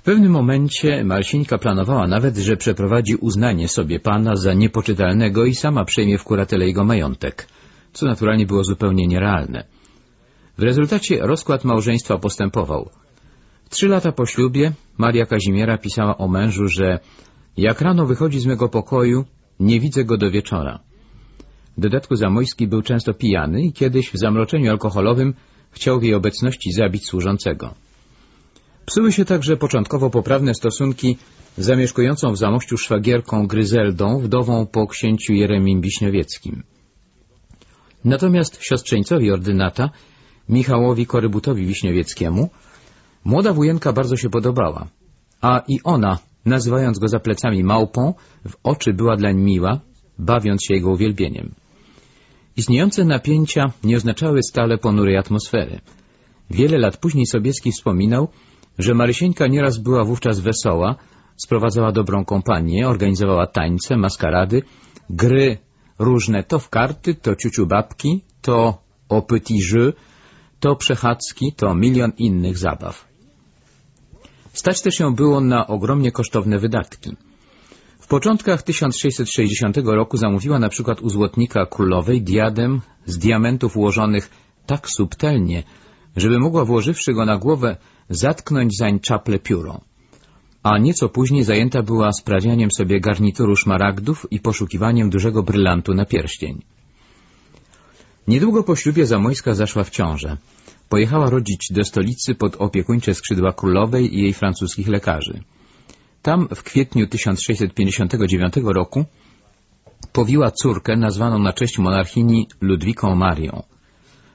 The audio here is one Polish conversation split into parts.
W pewnym momencie Marsieńka planowała nawet, że przeprowadzi uznanie sobie pana za niepoczytalnego i sama przejmie w kuratele jego majątek, co naturalnie było zupełnie nierealne. W rezultacie rozkład małżeństwa postępował. Trzy lata po ślubie Maria Kazimiera pisała o mężu, że jak rano wychodzi z mego pokoju, nie widzę go do wieczora. W dodatku Zamojski był często pijany i kiedyś w zamroczeniu alkoholowym chciał w jej obecności zabić służącego. Psuły się także początkowo poprawne stosunki z zamieszkującą w Zamościu szwagierką Gryzeldą, wdową po księciu Jeremim Wiśniowieckim. Natomiast siostrzeńcowi ordynata, Michałowi Korybutowi Wiśniowieckiemu, młoda wujenka bardzo się podobała, a i ona, nazywając go za plecami małpą, w oczy była dlań miła, bawiąc się jego uwielbieniem. Istniejące napięcia nie oznaczały stale ponurej atmosfery. Wiele lat później Sobieski wspominał, że Marysieńka nieraz była wówczas wesoła, sprowadzała dobrą kompanię, organizowała tańce, maskarady, gry różne to w karty, to ciuciu babki, to o petit jeu, to przechadzki, to milion innych zabaw. Stać też ją było na ogromnie kosztowne wydatki. W początkach 1660 roku zamówiła na przykład u złotnika królowej diadem z diamentów ułożonych tak subtelnie, żeby mogła włożywszy go na głowę zatknąć zań czaple pióro. A nieco później zajęta była sprawianiem sobie garnituru szmaragdów i poszukiwaniem dużego brylantu na pierścień. Niedługo po ślubie Zamojska zaszła w ciążę. Pojechała rodzić do stolicy pod opiekuńcze skrzydła królowej i jej francuskich lekarzy. Tam w kwietniu 1659 roku powiła córkę nazwaną na cześć monarchini Ludwiką Marią.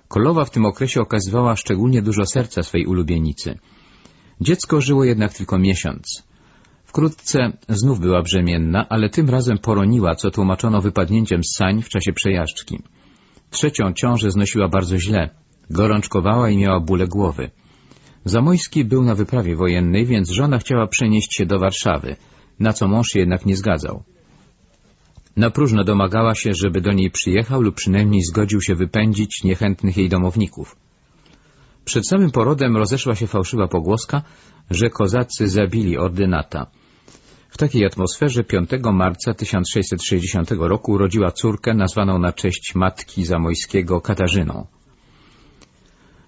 Królowa w tym okresie okazywała szczególnie dużo serca swej ulubienicy. Dziecko żyło jednak tylko miesiąc. Wkrótce znów była brzemienna, ale tym razem poroniła, co tłumaczono wypadnięciem z sań w czasie przejażdżki. Trzecią ciążę znosiła bardzo źle. Gorączkowała i miała bóle głowy. Zamojski był na wyprawie wojennej, więc żona chciała przenieść się do Warszawy, na co mąż jednak nie zgadzał. Na próżno domagała się, żeby do niej przyjechał lub przynajmniej zgodził się wypędzić niechętnych jej domowników. Przed samym porodem rozeszła się fałszywa pogłoska, że kozacy zabili ordynata. W takiej atmosferze 5 marca 1660 roku urodziła córkę nazwaną na cześć matki Zamojskiego Katarzyną.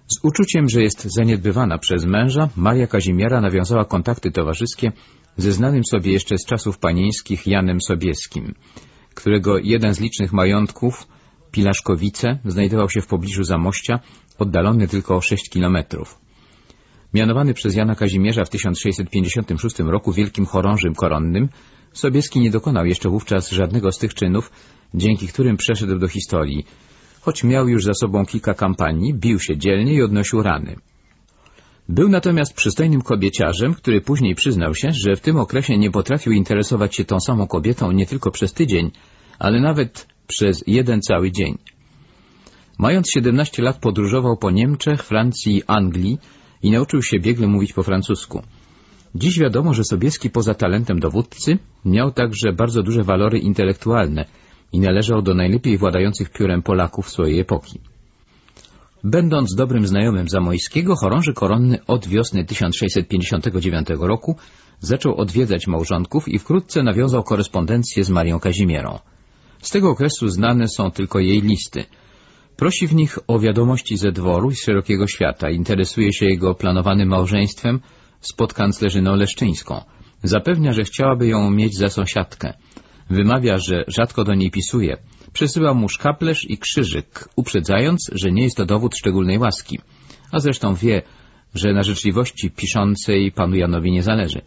Z uczuciem, że jest zaniedbywana przez męża, Maria Kazimiera nawiązała kontakty towarzyskie ze znanym sobie jeszcze z czasów panieńskich Janem Sobieskim, którego jeden z licznych majątków, Pilaszkowice, znajdował się w pobliżu Zamościa, oddalony tylko o 6 kilometrów. Mianowany przez Jana Kazimierza w 1656 roku wielkim chorążym koronnym, Sobieski nie dokonał jeszcze wówczas żadnego z tych czynów, dzięki którym przeszedł do historii, choć miał już za sobą kilka kampanii, bił się dzielnie i odnosił rany. Był natomiast przystojnym kobieciarzem, który później przyznał się, że w tym okresie nie potrafił interesować się tą samą kobietą nie tylko przez tydzień, ale nawet przez jeden cały dzień. Mając 17 lat podróżował po Niemczech, Francji i Anglii i nauczył się biegle mówić po francusku. Dziś wiadomo, że Sobieski poza talentem dowódcy miał także bardzo duże walory intelektualne i należał do najlepiej władających piórem Polaków swojej epoki. Będąc dobrym znajomym Zamojskiego, chorąży koronny od wiosny 1659 roku zaczął odwiedzać małżonków i wkrótce nawiązał korespondencję z Marią Kazimierą. Z tego okresu znane są tylko jej listy. Prosi w nich o wiadomości ze dworu i z szerokiego świata, interesuje się jego planowanym małżeństwem z podkanclerzyną Leszczyńską. Zapewnia, że chciałaby ją mieć za sąsiadkę. Wymawia, że rzadko do niej pisuje. Przysyła mu szkaplerz i krzyżyk, uprzedzając, że nie jest to dowód szczególnej łaski. A zresztą wie, że na życzliwości piszącej panu Janowi nie zależy.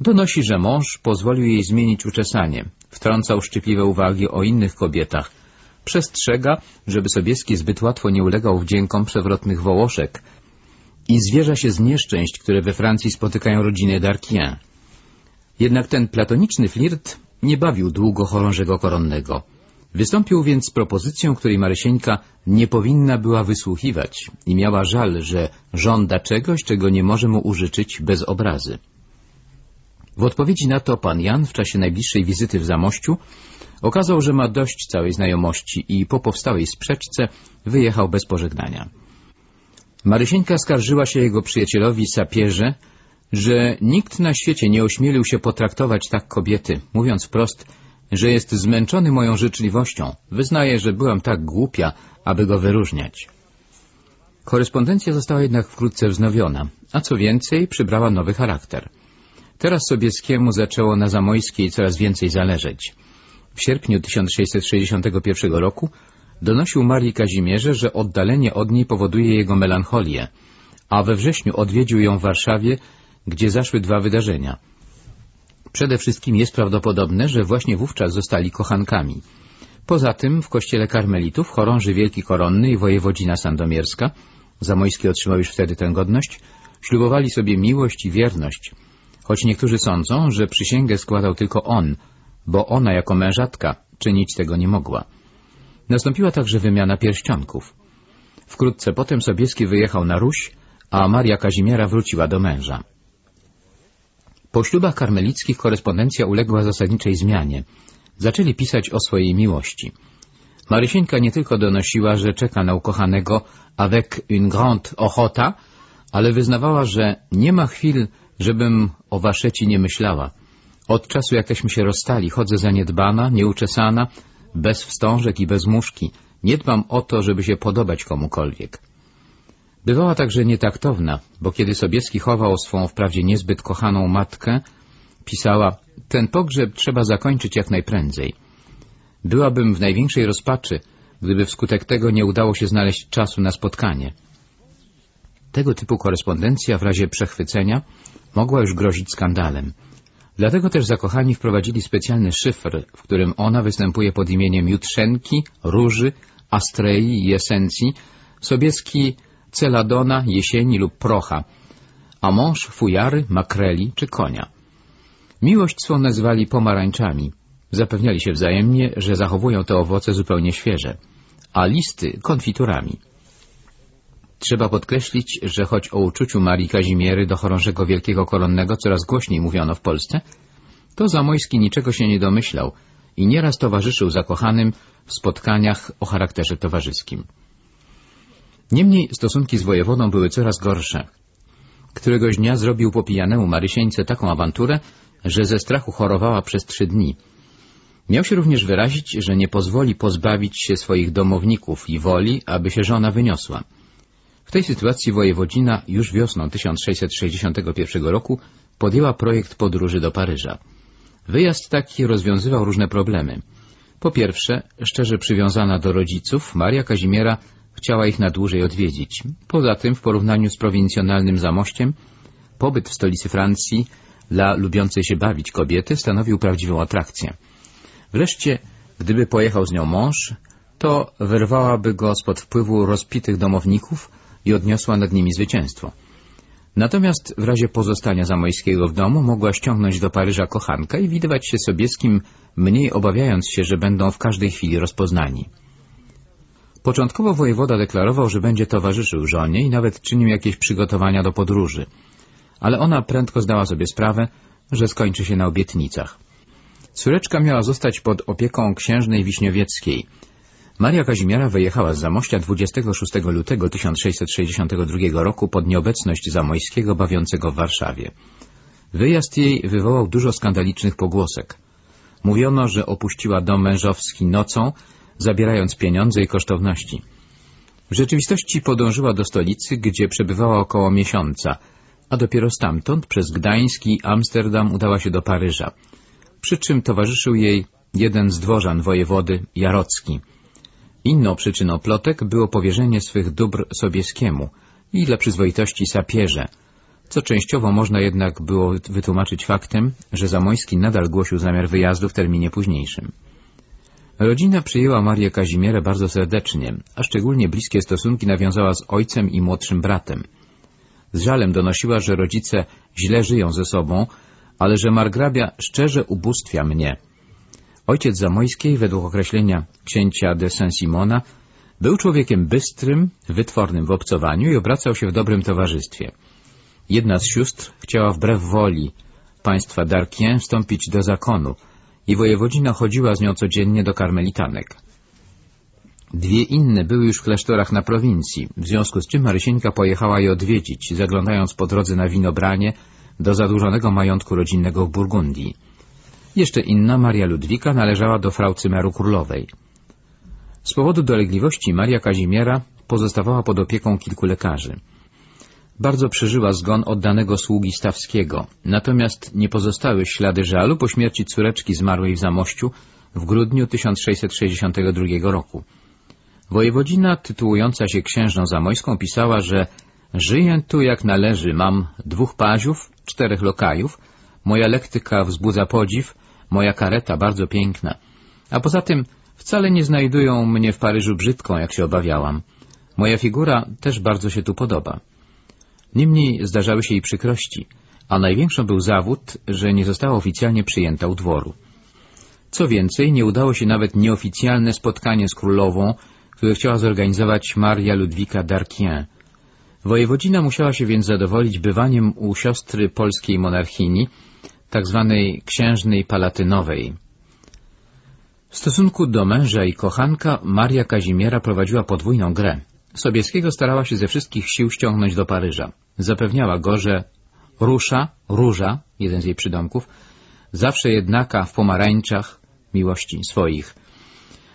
Donosi, że mąż pozwolił jej zmienić uczesanie. Wtrącał szczypliwe uwagi o innych kobietach. Przestrzega, żeby Sobieski zbyt łatwo nie ulegał wdziękom przewrotnych wołoszek i zwierza się z nieszczęść, które we Francji spotykają rodziny d'Arquien. Jednak ten platoniczny flirt nie bawił długo chorążego koronnego. Wystąpił więc z propozycją, której Marysieńka nie powinna była wysłuchiwać i miała żal, że żąda czegoś, czego nie może mu użyczyć bez obrazy. W odpowiedzi na to pan Jan w czasie najbliższej wizyty w Zamościu okazał, że ma dość całej znajomości i po powstałej sprzeczce wyjechał bez pożegnania. Marysieńka skarżyła się jego przyjacielowi sapierze, że nikt na świecie nie ośmielił się potraktować tak kobiety, mówiąc wprost, że jest zmęczony moją życzliwością. Wyznaje, że byłam tak głupia, aby go wyróżniać. Korespondencja została jednak wkrótce wznowiona, a co więcej, przybrała nowy charakter. Teraz Sobieskiemu zaczęło na Zamojskiej coraz więcej zależeć. W sierpniu 1661 roku donosił Marii Kazimierze, że oddalenie od niej powoduje jego melancholię, a we wrześniu odwiedził ją w Warszawie, gdzie zaszły dwa wydarzenia. Przede wszystkim jest prawdopodobne, że właśnie wówczas zostali kochankami. Poza tym w kościele karmelitów chorąży Wielki Koronny i wojewodzina sandomierska, Zamojski otrzymał już wtedy tę godność, ślubowali sobie miłość i wierność, choć niektórzy sądzą, że przysięgę składał tylko on, bo ona jako mężatka czynić tego nie mogła. Nastąpiła także wymiana pierścionków. Wkrótce potem Sobieski wyjechał na Ruś, a Maria Kazimiera wróciła do męża. Po ślubach karmelickich korespondencja uległa zasadniczej zmianie. Zaczęli pisać o swojej miłości. Marysieńka nie tylko donosiła, że czeka na ukochanego avec une grande ochota, ale wyznawała, że nie ma chwil, żebym o waszeci nie myślała. Od czasu, jakśmy się rozstali, chodzę zaniedbana, nieuczesana, bez wstążek i bez muszki. Nie dbam o to, żeby się podobać komukolwiek. Bywała także nietaktowna, bo kiedy Sobieski chował swą wprawdzie niezbyt kochaną matkę, pisała, ten pogrzeb trzeba zakończyć jak najprędzej. Byłabym w największej rozpaczy, gdyby wskutek tego nie udało się znaleźć czasu na spotkanie. Tego typu korespondencja w razie przechwycenia mogła już grozić skandalem. Dlatego też zakochani wprowadzili specjalny szyfr, w którym ona występuje pod imieniem Jutrzenki, Róży, Astrei i Esencji, Sobieski celadona, jesieni lub procha, a mąż fujary, makreli czy konia. Miłość swą nazywali pomarańczami. Zapewniali się wzajemnie, że zachowują te owoce zupełnie świeże, a listy konfiturami. Trzeba podkreślić, że choć o uczuciu Marii Kazimiery do chorążego wielkiego koronnego coraz głośniej mówiono w Polsce, to Zamojski niczego się nie domyślał i nieraz towarzyszył zakochanym w spotkaniach o charakterze towarzyskim. Niemniej stosunki z wojewodą były coraz gorsze. Któregoś dnia zrobił po pijanemu Marysieńce taką awanturę, że ze strachu chorowała przez trzy dni. Miał się również wyrazić, że nie pozwoli pozbawić się swoich domowników i woli, aby się żona wyniosła. W tej sytuacji wojewodzina już wiosną 1661 roku podjęła projekt podróży do Paryża. Wyjazd taki rozwiązywał różne problemy. Po pierwsze, szczerze przywiązana do rodziców, Maria Kazimiera chciała ich na dłużej odwiedzić. Poza tym, w porównaniu z prowincjonalnym Zamościem, pobyt w stolicy Francji dla lubiącej się bawić kobiety stanowił prawdziwą atrakcję. Wreszcie, gdyby pojechał z nią mąż, to wyrwałaby go spod wpływu rozpitych domowników i odniosła nad nimi zwycięstwo. Natomiast w razie pozostania Zamojskiego w domu mogła ściągnąć do Paryża kochanka i widywać się sobie z kim, mniej obawiając się, że będą w każdej chwili rozpoznani. Początkowo wojewoda deklarował, że będzie towarzyszył żonie i nawet czynił jakieś przygotowania do podróży. Ale ona prędko zdała sobie sprawę, że skończy się na obietnicach. Córeczka miała zostać pod opieką księżnej Wiśniowieckiej. Maria Kazimiera wyjechała z Zamościa 26 lutego 1662 roku pod nieobecność Zamojskiego bawiącego w Warszawie. Wyjazd jej wywołał dużo skandalicznych pogłosek. Mówiono, że opuściła dom mężowski nocą zabierając pieniądze i kosztowności. W rzeczywistości podążyła do stolicy, gdzie przebywała około miesiąca, a dopiero stamtąd przez Gdańsk i Amsterdam udała się do Paryża, przy czym towarzyszył jej jeden z dworzan wojewody, Jarocki. Inną przyczyną plotek było powierzenie swych dóbr Sobieskiemu i dla przyzwoitości sapierze, co częściowo można jednak było wytłumaczyć faktem, że Zamojski nadal głosił zamiar wyjazdu w terminie późniejszym. Rodzina przyjęła Marię Kazimierę bardzo serdecznie, a szczególnie bliskie stosunki nawiązała z ojcem i młodszym bratem. Z żalem donosiła, że rodzice źle żyją ze sobą, ale że margrabia szczerze ubóstwia mnie. Ojciec Zamojskiej, według określenia księcia de Saint-Simona, był człowiekiem bystrym, wytwornym w obcowaniu i obracał się w dobrym towarzystwie. Jedna z sióstr chciała wbrew woli państwa Darkien wstąpić do zakonu, i wojewodzina chodziła z nią codziennie do karmelitanek. Dwie inne były już w klasztorach na prowincji, w związku z czym Marysieńka pojechała je odwiedzić, zaglądając po drodze na winobranie, do zadłużonego majątku rodzinnego w Burgundii. Jeszcze inna, Maria Ludwika, należała do frau Cymeru Królowej. Z powodu dolegliwości Maria Kazimiera pozostawała pod opieką kilku lekarzy. Bardzo przeżyła zgon oddanego sługi Stawskiego, natomiast nie pozostały ślady żalu po śmierci córeczki zmarłej w Zamościu w grudniu 1662 roku. Wojewodzina tytułująca się księżną zamojską pisała, że żyję tu jak należy, mam dwóch paziów, czterech lokajów, moja lektyka wzbudza podziw, moja kareta bardzo piękna. A poza tym wcale nie znajdują mnie w Paryżu brzydką, jak się obawiałam. Moja figura też bardzo się tu podoba. Niemniej zdarzały się i przykrości, a największą był zawód, że nie została oficjalnie przyjęta u dworu. Co więcej, nie udało się nawet nieoficjalne spotkanie z królową, które chciała zorganizować Maria Ludwika d'Arquien. Wojewodzina musiała się więc zadowolić bywaniem u siostry polskiej monarchini, tak zwanej księżnej palatynowej. W stosunku do męża i kochanka Maria Kazimiera prowadziła podwójną grę. Sobieskiego starała się ze wszystkich sił ściągnąć do Paryża. Zapewniała go, że Rusza, Róża, jeden z jej przydomków, zawsze jednaka w pomarańczach miłości swoich.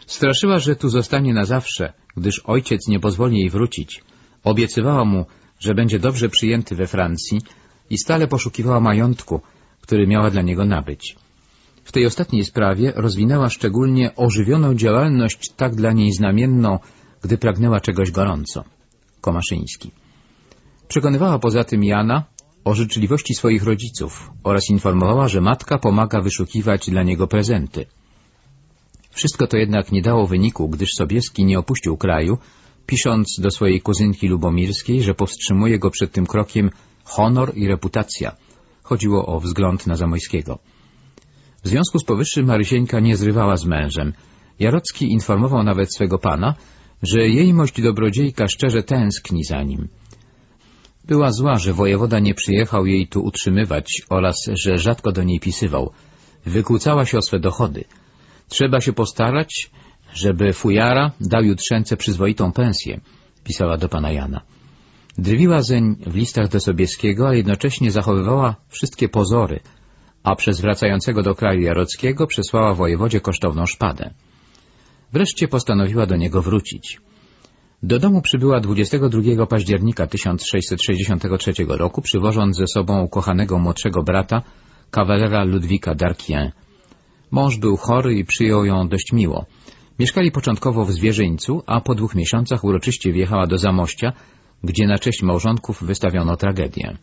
Straszyła, że tu zostanie na zawsze, gdyż ojciec nie pozwoli jej wrócić. Obiecywała mu, że będzie dobrze przyjęty we Francji i stale poszukiwała majątku, który miała dla niego nabyć. W tej ostatniej sprawie rozwinęła szczególnie ożywioną działalność tak dla niej znamienną, gdy pragnęła czegoś gorąco. Komaszyński. Przekonywała poza tym Jana o życzliwości swoich rodziców oraz informowała, że matka pomaga wyszukiwać dla niego prezenty. Wszystko to jednak nie dało wyniku, gdyż Sobieski nie opuścił kraju, pisząc do swojej kuzynki lubomirskiej, że powstrzymuje go przed tym krokiem honor i reputacja. Chodziło o wzgląd na Zamojskiego. W związku z powyższym Marysieńka nie zrywała z mężem. Jarocki informował nawet swego pana, że jejmość dobrodziejka szczerze tęskni za nim. Była zła, że wojewoda nie przyjechał jej tu utrzymywać oraz że rzadko do niej pisywał. Wykłócała się o swe dochody. Trzeba się postarać, żeby fujara dał jutrzęce przyzwoitą pensję, pisała do pana Jana. Drwiła zeń w listach do Sobieskiego, a jednocześnie zachowywała wszystkie pozory, a przez wracającego do kraju Jarockiego przesłała wojewodzie kosztowną szpadę. Wreszcie postanowiła do niego wrócić. Do domu przybyła 22 października 1663 roku, przywożąc ze sobą ukochanego młodszego brata, kawalera Ludwika d'Arquien. Mąż był chory i przyjął ją dość miło. Mieszkali początkowo w zwierzyńcu, a po dwóch miesiącach uroczyście wjechała do Zamościa, gdzie na cześć małżonków wystawiono tragedię.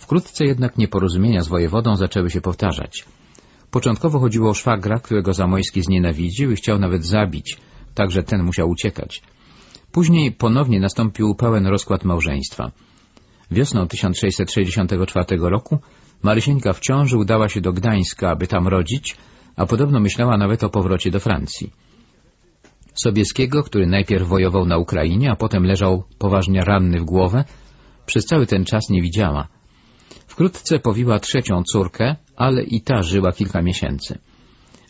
Wkrótce jednak nieporozumienia z wojewodą zaczęły się powtarzać. Początkowo chodziło o szwagra, którego Zamojski znienawidził i chciał nawet zabić, także ten musiał uciekać. Później ponownie nastąpił pełen rozkład małżeństwa. Wiosną 1664 roku Marysieńka w ciąży udała się do Gdańska, aby tam rodzić, a podobno myślała nawet o powrocie do Francji. Sobieskiego, który najpierw wojował na Ukrainie, a potem leżał poważnie ranny w głowę, przez cały ten czas nie widziała. Wkrótce powiła trzecią córkę, ale i ta żyła kilka miesięcy.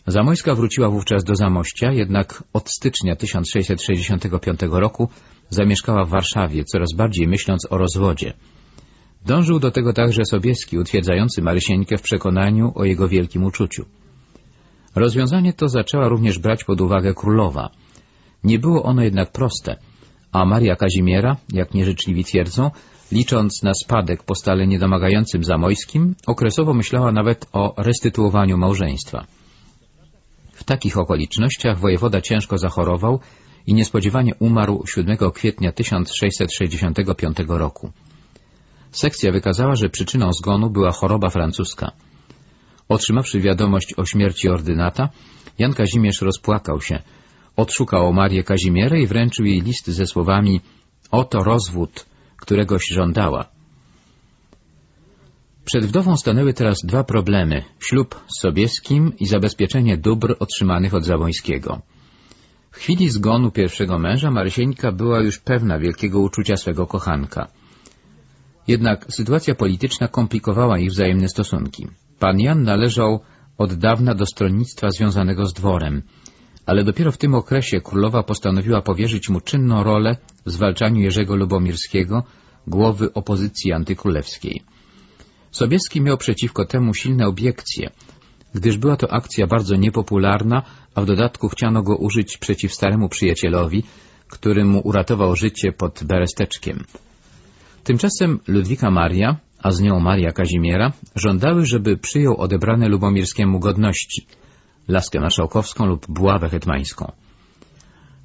Zamojska wróciła wówczas do Zamościa, jednak od stycznia 1665 roku zamieszkała w Warszawie, coraz bardziej myśląc o rozwodzie. Dążył do tego także Sobieski, utwierdzający Marysieńkę w przekonaniu o jego wielkim uczuciu. Rozwiązanie to zaczęła również brać pod uwagę królowa. Nie było ono jednak proste, a Maria Kazimiera, jak nieżyczliwi twierdzą, licząc na spadek po stale niedomagającym zamojskim, okresowo myślała nawet o restytuowaniu małżeństwa. W takich okolicznościach wojewoda ciężko zachorował i niespodziewanie umarł 7 kwietnia 1665 roku. Sekcja wykazała, że przyczyną zgonu była choroba francuska. Otrzymawszy wiadomość o śmierci ordynata, Jan Kazimierz rozpłakał się, odszukał Marię Kazimierę i wręczył jej list ze słowami Oto rozwód, któregoś żądała. Przed wdową stanęły teraz dwa problemy — ślub z Sobieskim i zabezpieczenie dóbr otrzymanych od Zawońskiego. W chwili zgonu pierwszego męża Marysieńka była już pewna wielkiego uczucia swego kochanka. Jednak sytuacja polityczna komplikowała ich wzajemne stosunki. Pan Jan należał od dawna do stronnictwa związanego z dworem, ale dopiero w tym okresie królowa postanowiła powierzyć mu czynną rolę w zwalczaniu Jerzego Lubomirskiego, głowy opozycji antykrólewskiej. Sobieski miał przeciwko temu silne obiekcje, gdyż była to akcja bardzo niepopularna, a w dodatku chciano go użyć przeciw staremu przyjacielowi, który mu uratował życie pod Beresteczkiem. Tymczasem Ludwika Maria, a z nią Maria Kazimiera, żądały, żeby przyjął odebrane Lubomirskiemu godności, laskę marszałkowską lub buławę hetmańską.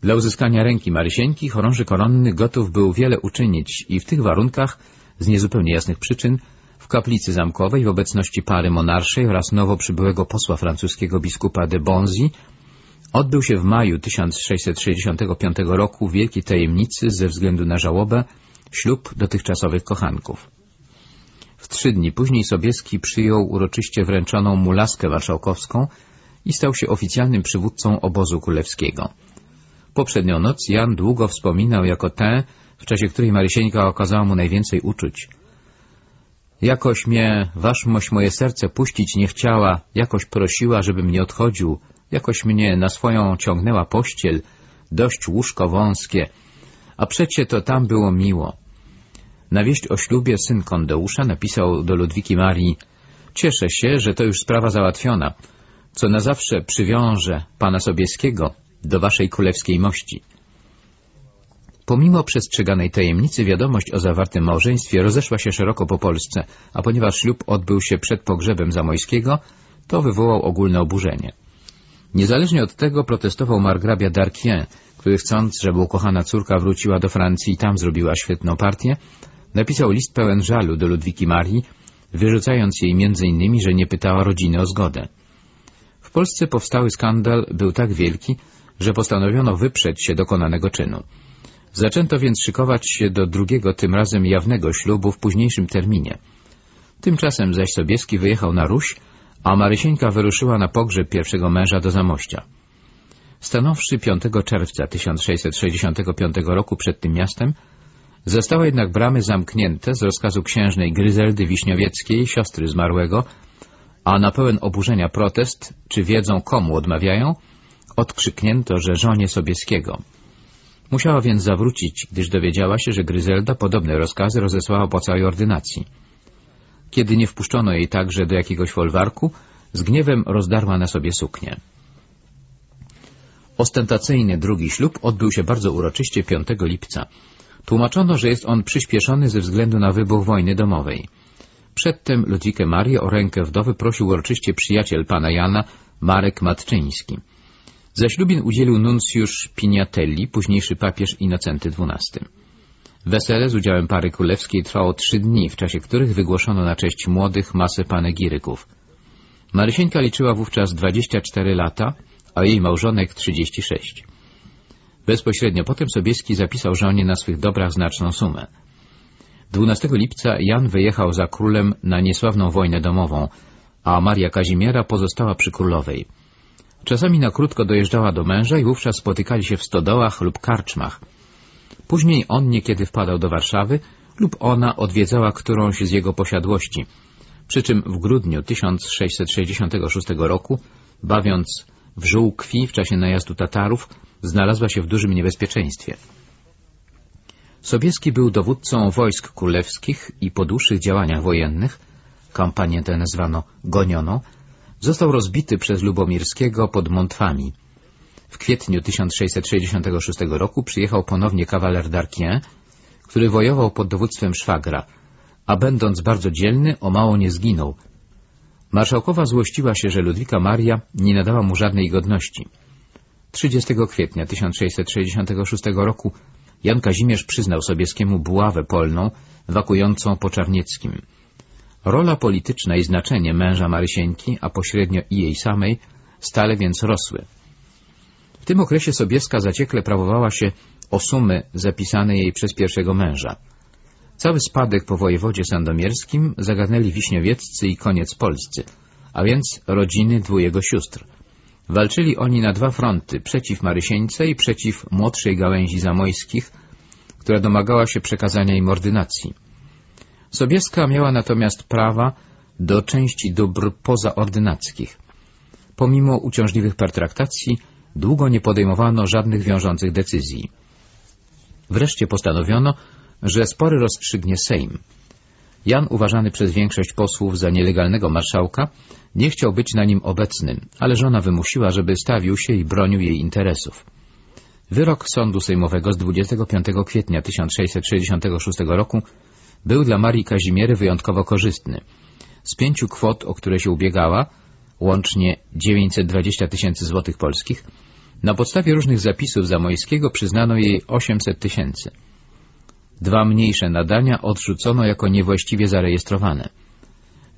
Dla uzyskania ręki Marysieńki chorąży koronny gotów był wiele uczynić i w tych warunkach, z niezupełnie jasnych przyczyn, w kaplicy zamkowej w obecności pary monarszej oraz nowo przybyłego posła francuskiego biskupa de Bonzi odbył się w maju 1665 roku wielkiej tajemnicy ze względu na żałobę ślub dotychczasowych kochanków. W trzy dni później Sobieski przyjął uroczyście wręczoną mu laskę marszałkowską i stał się oficjalnym przywódcą obozu królewskiego. Poprzednią noc Jan długo wspominał jako tę, w czasie której Marysieńka okazała mu najwięcej uczuć. Jakoś mnie waszmość moje serce puścić nie chciała, jakoś prosiła, żebym nie odchodził, jakoś mnie na swoją ciągnęła pościel, dość łóżko wąskie, a przecie to tam było miło. Na wieść o ślubie syn Kondeusza napisał do Ludwiki Marii Cieszę się, że to już sprawa załatwiona, co na zawsze przywiąże pana Sobieskiego do waszej królewskiej mości. Pomimo przestrzeganej tajemnicy wiadomość o zawartym małżeństwie rozeszła się szeroko po Polsce, a ponieważ ślub odbył się przed pogrzebem Zamojskiego, to wywołał ogólne oburzenie. Niezależnie od tego protestował margrabia Darquien, który chcąc, żeby ukochana córka wróciła do Francji i tam zrobiła świetną partię, napisał list pełen żalu do Ludwiki Marii, wyrzucając jej innymi, że nie pytała rodziny o zgodę. W Polsce powstały skandal był tak wielki, że postanowiono wyprzeć się dokonanego czynu. Zaczęto więc szykować się do drugiego, tym razem jawnego ślubu w późniejszym terminie. Tymczasem zaś Sobieski wyjechał na Ruś, a Marysieńka wyruszyła na pogrzeb pierwszego męża do Zamościa. Stanowszy 5 czerwca 1665 roku przed tym miastem, zostały jednak bramy zamknięte z rozkazu księżnej Gryzeldy Wiśniowieckiej, siostry zmarłego, a na pełen oburzenia protest, czy wiedzą komu odmawiają, odkrzyknięto, że żonie Sobieskiego. Musiała więc zawrócić, gdyż dowiedziała się, że Gryzelda podobne rozkazy rozesłała po całej ordynacji. Kiedy nie wpuszczono jej także do jakiegoś folwarku, z gniewem rozdarła na sobie suknię. Ostentacyjny drugi ślub odbył się bardzo uroczyście 5 lipca. Tłumaczono, że jest on przyspieszony ze względu na wybuch wojny domowej. Przedtem Ludwikę Marię o rękę wdowy prosił uroczyście przyjaciel pana Jana, Marek Matczyński. Za ślubin udzielił nuncjusz Piniatelli, późniejszy papież Innocenty XII. Wesele z udziałem pary królewskiej trwało trzy dni, w czasie których wygłoszono na cześć młodych masę panegiryków. Marysieńka liczyła wówczas 24 lata, a jej małżonek 36. Bezpośrednio potem Sobieski zapisał żonie na swych dobrach znaczną sumę. 12 lipca Jan wyjechał za królem na niesławną wojnę domową, a Maria Kazimiera pozostała przy królowej. Czasami na krótko dojeżdżała do męża i wówczas spotykali się w stodołach lub karczmach. Później on niekiedy wpadał do Warszawy lub ona odwiedzała którąś z jego posiadłości. Przy czym w grudniu 1666 roku, bawiąc w żółkwi w czasie najazdu Tatarów, znalazła się w dużym niebezpieczeństwie. Sobieski był dowódcą wojsk królewskich i po dłuższych działaniach wojennych, kampanię tę nazwano gonioną, został rozbity przez Lubomirskiego pod Montwami. W kwietniu 1666 roku przyjechał ponownie kawaler Darquien, który wojował pod dowództwem szwagra, a będąc bardzo dzielny, o mało nie zginął. Marszałkowa złościła się, że Ludwika Maria nie nadała mu żadnej godności. 30 kwietnia 1666 roku Jan Kazimierz przyznał Sobieskiemu buławę polną, wakującą po Czarnieckim. Rola polityczna i znaczenie męża Marysieńki, a pośrednio i jej samej, stale więc rosły. W tym okresie Sobieska zaciekle prawowała się o sumy zapisane jej przez pierwszego męża. Cały spadek po wojewodzie sandomierskim zagarnęli wiśniowieccy i koniec polscy, a więc rodziny dwójego sióstr. Walczyli oni na dwa fronty, przeciw Marysieńce i przeciw młodszej gałęzi zamojskich, która domagała się przekazania im ordynacji. Sobieska miała natomiast prawa do części dóbr pozaordynackich. Pomimo uciążliwych pertraktacji, długo nie podejmowano żadnych wiążących decyzji. Wreszcie postanowiono, że spory rozstrzygnie Sejm. Jan, uważany przez większość posłów za nielegalnego marszałka, nie chciał być na nim obecnym, ale żona wymusiła, żeby stawił się i bronił jej interesów. Wyrok sądu sejmowego z 25 kwietnia 1666 roku był dla Marii Kazimiery wyjątkowo korzystny. Z pięciu kwot, o które się ubiegała, łącznie 920 tysięcy złotych polskich, na podstawie różnych zapisów Zamojskiego przyznano jej 800 tysięcy. Dwa mniejsze nadania odrzucono jako niewłaściwie zarejestrowane.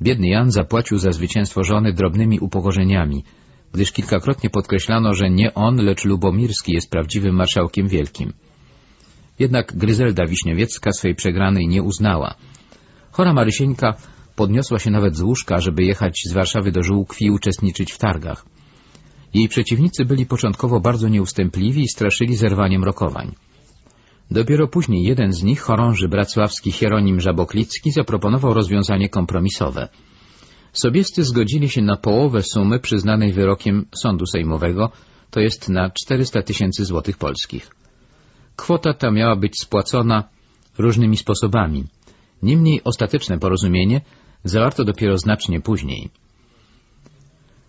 Biedny Jan zapłacił za zwycięstwo żony drobnymi upokorzeniami, gdyż kilkakrotnie podkreślano, że nie on, lecz Lubomirski jest prawdziwym marszałkiem wielkim. Jednak Gryzelda Wiśniowiecka swej przegranej nie uznała. Chora Marysieńka podniosła się nawet z łóżka, żeby jechać z Warszawy do Żółkwi i uczestniczyć w targach. Jej przeciwnicy byli początkowo bardzo nieustępliwi i straszyli zerwaniem rokowań. Dopiero później jeden z nich, chorąży bracławski Hieronim Żaboklicki, zaproponował rozwiązanie kompromisowe. Sobiescy zgodzili się na połowę sumy przyznanej wyrokiem sądu sejmowego, to jest na 400 tysięcy złotych polskich. Kwota ta miała być spłacona różnymi sposobami. Niemniej ostateczne porozumienie zawarto dopiero znacznie później.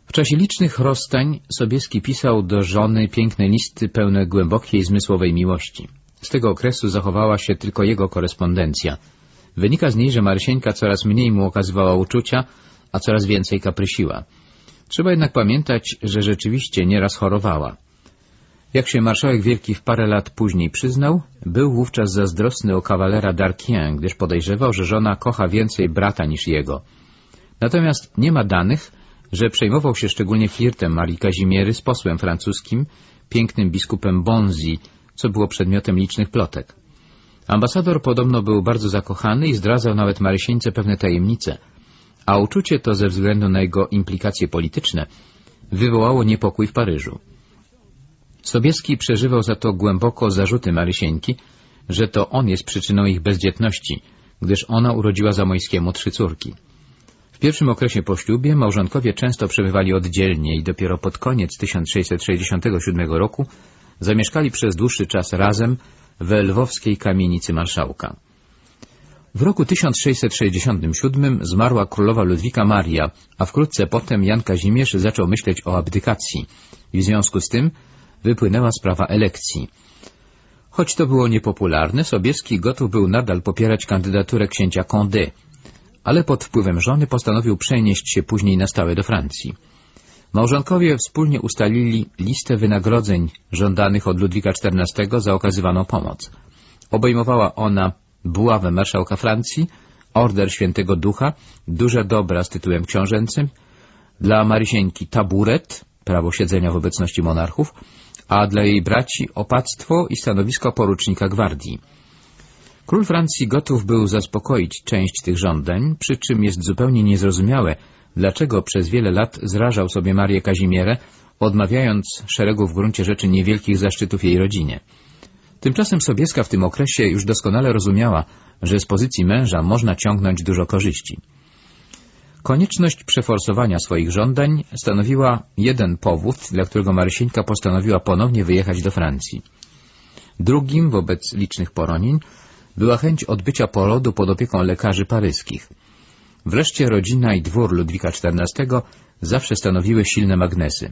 W czasie licznych rozstań Sobieski pisał do żony piękne listy pełne głębokiej zmysłowej miłości. Z tego okresu zachowała się tylko jego korespondencja. Wynika z niej, że Marysieńka coraz mniej mu okazywała uczucia, a coraz więcej kaprysiła. Trzeba jednak pamiętać, że rzeczywiście nieraz chorowała. Jak się marszałek Wielki w parę lat później przyznał, był wówczas zazdrosny o kawalera Darkien, gdyż podejrzewał, że żona kocha więcej brata niż jego. Natomiast nie ma danych, że przejmował się szczególnie flirtem Marii Kazimiery z posłem francuskim, pięknym biskupem Bonzi, co było przedmiotem licznych plotek. Ambasador podobno był bardzo zakochany i zdradzał nawet Marysieńce pewne tajemnice, a uczucie to ze względu na jego implikacje polityczne wywołało niepokój w Paryżu. Sobieski przeżywał za to głęboko zarzuty Marysieńki, że to on jest przyczyną ich bezdzietności, gdyż ona urodziła Zamojskiemu trzy córki. W pierwszym okresie po ślubie małżonkowie często przebywali oddzielnie i dopiero pod koniec 1667 roku zamieszkali przez dłuższy czas razem we lwowskiej kamienicy marszałka. W roku 1667 zmarła królowa Ludwika Maria, a wkrótce potem Jan Kazimierz zaczął myśleć o abdykacji i w związku z tym wypłynęła sprawa elekcji. Choć to było niepopularne, Sobieski gotów był nadal popierać kandydaturę księcia Condé, ale pod wpływem żony postanowił przenieść się później na stałe do Francji. Małżonkowie wspólnie ustalili listę wynagrodzeń żądanych od Ludwika XIV za okazywaną pomoc. Obejmowała ona buławę marszałka Francji, order świętego ducha, duże dobra z tytułem książęcym, dla Marysieńki taburet, prawo siedzenia w obecności monarchów, a dla jej braci opactwo i stanowisko porucznika gwardii. Król Francji gotów był zaspokoić część tych żądań, przy czym jest zupełnie niezrozumiałe, dlaczego przez wiele lat zrażał sobie Marię Kazimierę, odmawiając szeregu w gruncie rzeczy niewielkich zaszczytów jej rodzinie. Tymczasem Sobieska w tym okresie już doskonale rozumiała, że z pozycji męża można ciągnąć dużo korzyści. Konieczność przeforsowania swoich żądań stanowiła jeden powód, dla którego Marysieńka postanowiła ponownie wyjechać do Francji. Drugim, wobec licznych poronień, była chęć odbycia porodu pod opieką lekarzy paryskich. Wreszcie rodzina i dwór Ludwika XIV zawsze stanowiły silne magnesy.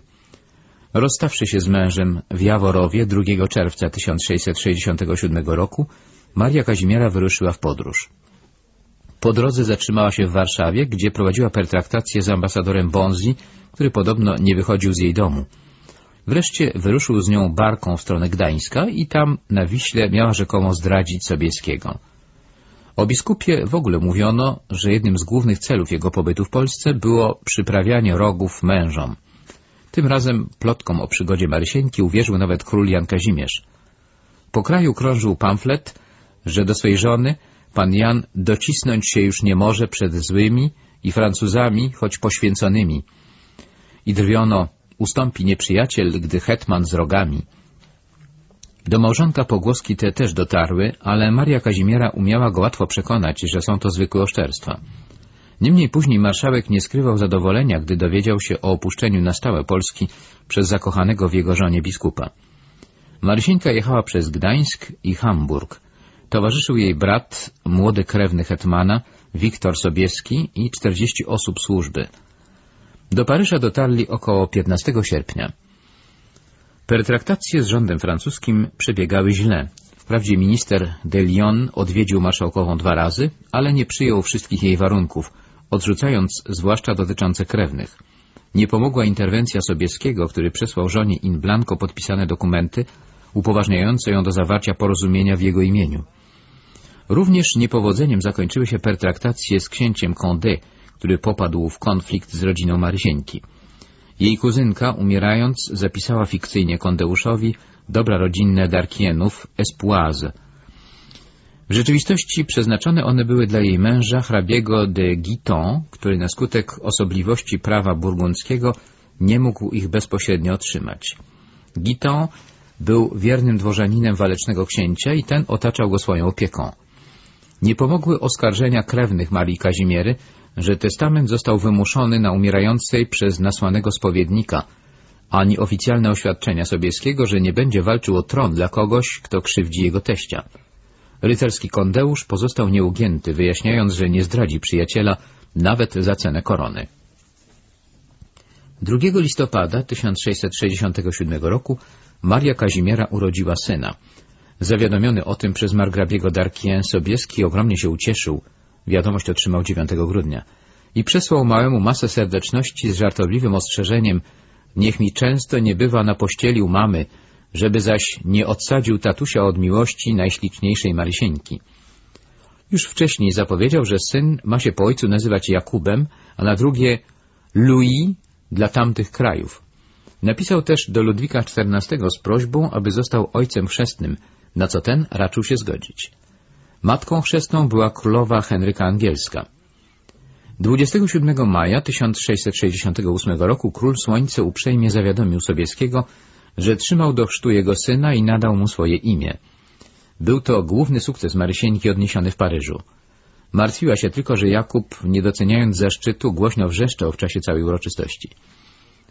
Rozstawszy się z mężem w Jaworowie 2 czerwca 1667 roku, Maria Kazimiera wyruszyła w podróż. Po drodze zatrzymała się w Warszawie, gdzie prowadziła pertraktację z ambasadorem Bonzi, który podobno nie wychodził z jej domu. Wreszcie wyruszył z nią barką w stronę Gdańska i tam na Wiśle miała rzekomo zdradzić Sobieskiego. O biskupie w ogóle mówiono, że jednym z głównych celów jego pobytu w Polsce było przyprawianie rogów mężom. Tym razem plotkom o przygodzie Marysieńki uwierzył nawet król Jan Kazimierz. Po kraju krążył pamflet, że do swej żony pan Jan docisnąć się już nie może przed złymi i Francuzami, choć poświęconymi. I drwiono, ustąpi nieprzyjaciel, gdy hetman z rogami. Do małżonka pogłoski te też dotarły, ale Maria Kazimiera umiała go łatwo przekonać, że są to zwykłe oszczerstwa. Niemniej później marszałek nie skrywał zadowolenia, gdy dowiedział się o opuszczeniu na stałe Polski przez zakochanego w jego żonie biskupa. Marysieńka jechała przez Gdańsk i Hamburg. Towarzyszył jej brat, młody krewny hetmana, Wiktor Sobieski i 40 osób służby. Do Paryża dotarli około 15 sierpnia. Pertraktacje z rządem francuskim przebiegały źle. Wprawdzie minister de Lyon odwiedził marszałkową dwa razy, ale nie przyjął wszystkich jej warunków, odrzucając zwłaszcza dotyczące krewnych. Nie pomogła interwencja Sobieskiego, który przesłał żonie in blanco podpisane dokumenty, upoważniające ją do zawarcia porozumienia w jego imieniu. Również niepowodzeniem zakończyły się pertraktacje z księciem Condé, który popadł w konflikt z rodziną Marysieńki. Jej kuzynka, umierając, zapisała fikcyjnie Kondeuszowi dobra rodzinne Darkienów, Espoise. W rzeczywistości przeznaczone one były dla jej męża, hrabiego de Guiton, który na skutek osobliwości prawa burgundzkiego nie mógł ich bezpośrednio otrzymać. Guiton był wiernym dworzaninem walecznego księcia i ten otaczał go swoją opieką. Nie pomogły oskarżenia krewnych Marii Kazimiery, że testament został wymuszony na umierającej przez nasłanego spowiednika, ani oficjalne oświadczenia Sobieskiego, że nie będzie walczył o tron dla kogoś, kto krzywdzi jego teścia. Rycerski kondeusz pozostał nieugięty, wyjaśniając, że nie zdradzi przyjaciela nawet za cenę korony. 2 listopada 1667 roku Maria Kazimiera urodziła syna. Zawiadomiony o tym przez margrabiego Darkien Sobieski ogromnie się ucieszył. Wiadomość otrzymał 9 grudnia. I przesłał małemu masę serdeczności z żartobliwym ostrzeżeniem Niech mi często nie bywa na pościeli u mamy, żeby zaś nie odsadził tatusia od miłości najśliczniejszej Marysieńki. Już wcześniej zapowiedział, że syn ma się po ojcu nazywać Jakubem, a na drugie Louis dla tamtych krajów. Napisał też do Ludwika XIV z prośbą, aby został ojcem chrzestnym, na co ten raczył się zgodzić. Matką chrzestną była królowa Henryka Angielska. 27 maja 1668 roku król Słońce uprzejmie zawiadomił Sobieskiego, że trzymał do chrztu jego syna i nadał mu swoje imię. Był to główny sukces Marysieńki odniesiony w Paryżu. Martwiła się tylko, że Jakub, nie doceniając zaszczytu, głośno wrzeszczał w czasie całej uroczystości.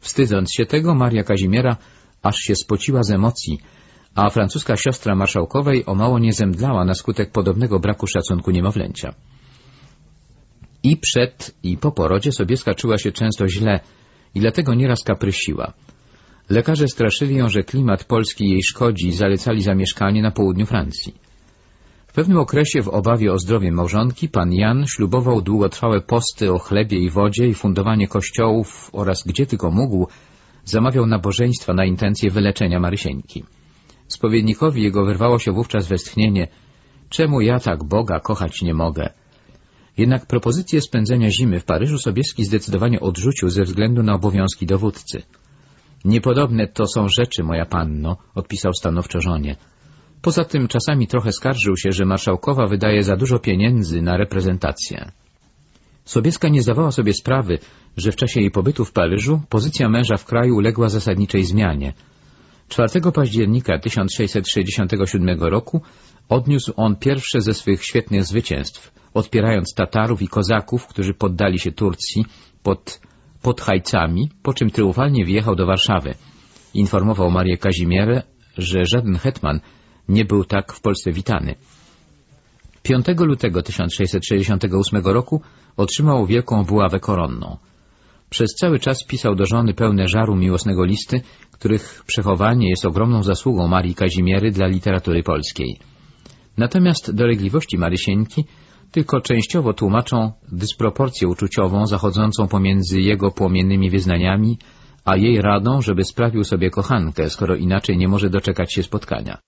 Wstydząc się tego, Maria Kazimiera aż się spociła z emocji, a francuska siostra marszałkowej o mało nie zemdlała na skutek podobnego braku szacunku niemowlęcia. I przed, i po porodzie Sobieska czuła się często źle i dlatego nieraz kaprysiła. Lekarze straszyli ją, że klimat polski jej szkodzi i zalecali zamieszkanie na południu Francji. W pewnym okresie w obawie o zdrowie małżonki pan Jan ślubował długotrwałe posty o chlebie i wodzie i fundowanie kościołów oraz gdzie tylko mógł zamawiał nabożeństwa na intencję wyleczenia Marysieńki. Spowiednikowi jego wyrwało się wówczas westchnienie Czemu ja tak Boga kochać nie mogę? Jednak propozycję spędzenia zimy w Paryżu Sobieski zdecydowanie odrzucił ze względu na obowiązki dowódcy. Niepodobne to są rzeczy, moja panno, odpisał stanowczo żonie. Poza tym czasami trochę skarżył się, że marszałkowa wydaje za dużo pieniędzy na reprezentację. Sobieska nie zdawała sobie sprawy, że w czasie jej pobytu w Paryżu pozycja męża w kraju uległa zasadniczej zmianie. 4 października 1667 roku odniósł on pierwsze ze swych świetnych zwycięstw, odpierając Tatarów i Kozaków, którzy poddali się Turcji pod Podhajcami, po czym triumfalnie wjechał do Warszawy. Informował Marię Kazimierę, że żaden hetman nie był tak w Polsce witany. 5 lutego 1668 roku otrzymał wielką buławę koronną. Przez cały czas pisał do żony pełne żaru miłosnego listy, których przechowanie jest ogromną zasługą Marii Kazimiery dla literatury polskiej. Natomiast dolegliwości Marysieńki tylko częściowo tłumaczą dysproporcję uczuciową zachodzącą pomiędzy jego płomiennymi wyznaniami, a jej radą, żeby sprawił sobie kochankę, skoro inaczej nie może doczekać się spotkania.